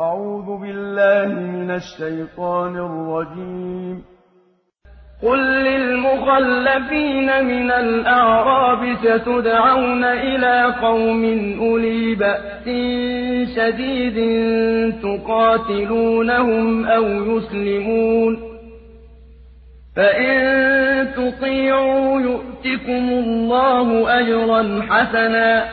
أعوذ بالله من الشيطان الرجيم. قل للمخلفين من الأعراب ستدعون إلى قوم أولي بأس شديد تقاتلونهم أو يسلمون. فإن تطيعوا يؤتكم الله أجرا حسنا.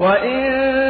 وإن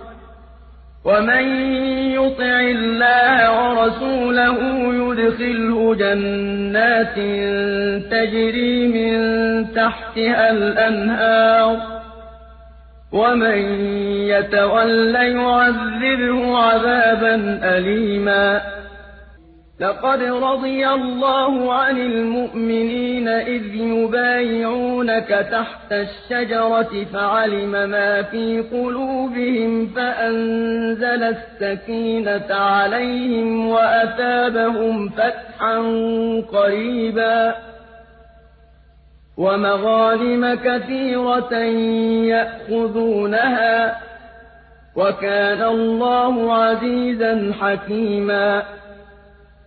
ومن يطع الله ورسوله يدخله جنات تجري من تحتها الأنهار ومن يتول يعذبه عذابا أليما لقد رضي الله عن المؤمنين إذ يبايعونك تحت الشجرة فعلم ما في قلوبهم فأنزل السكينة عليهم وأثابهم فتحا قريبا ومغانم كثيرة يأخذونها وكان الله عزيزا حكيما